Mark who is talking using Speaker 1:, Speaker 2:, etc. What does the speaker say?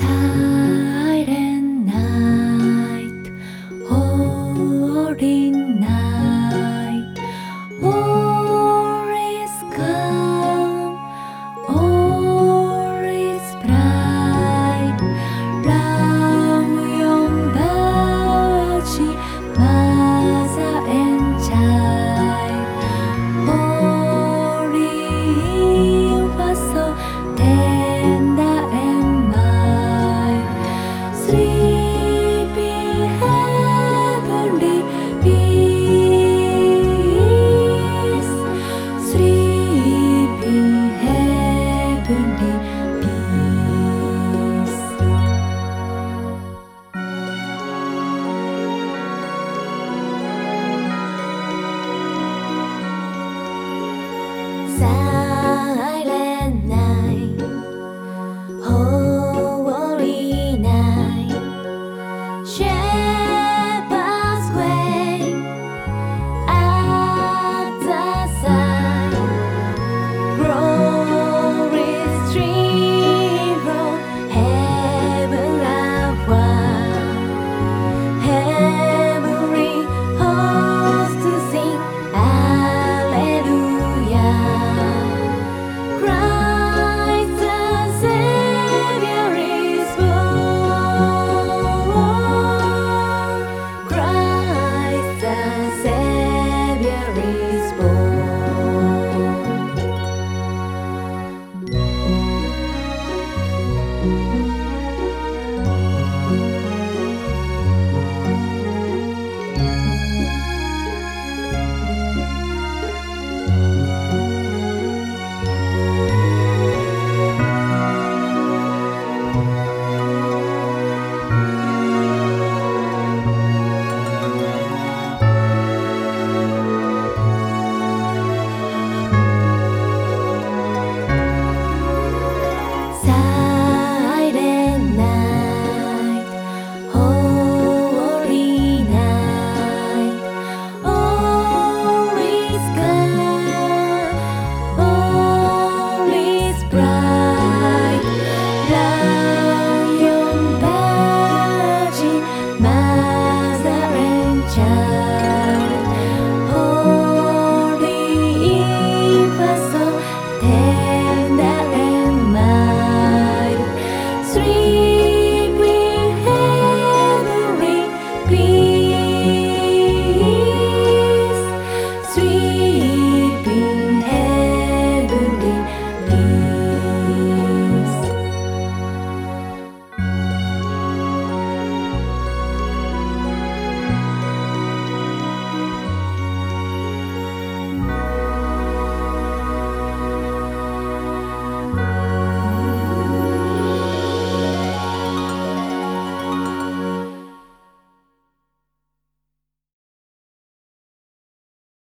Speaker 1: Silent night, holy night. 三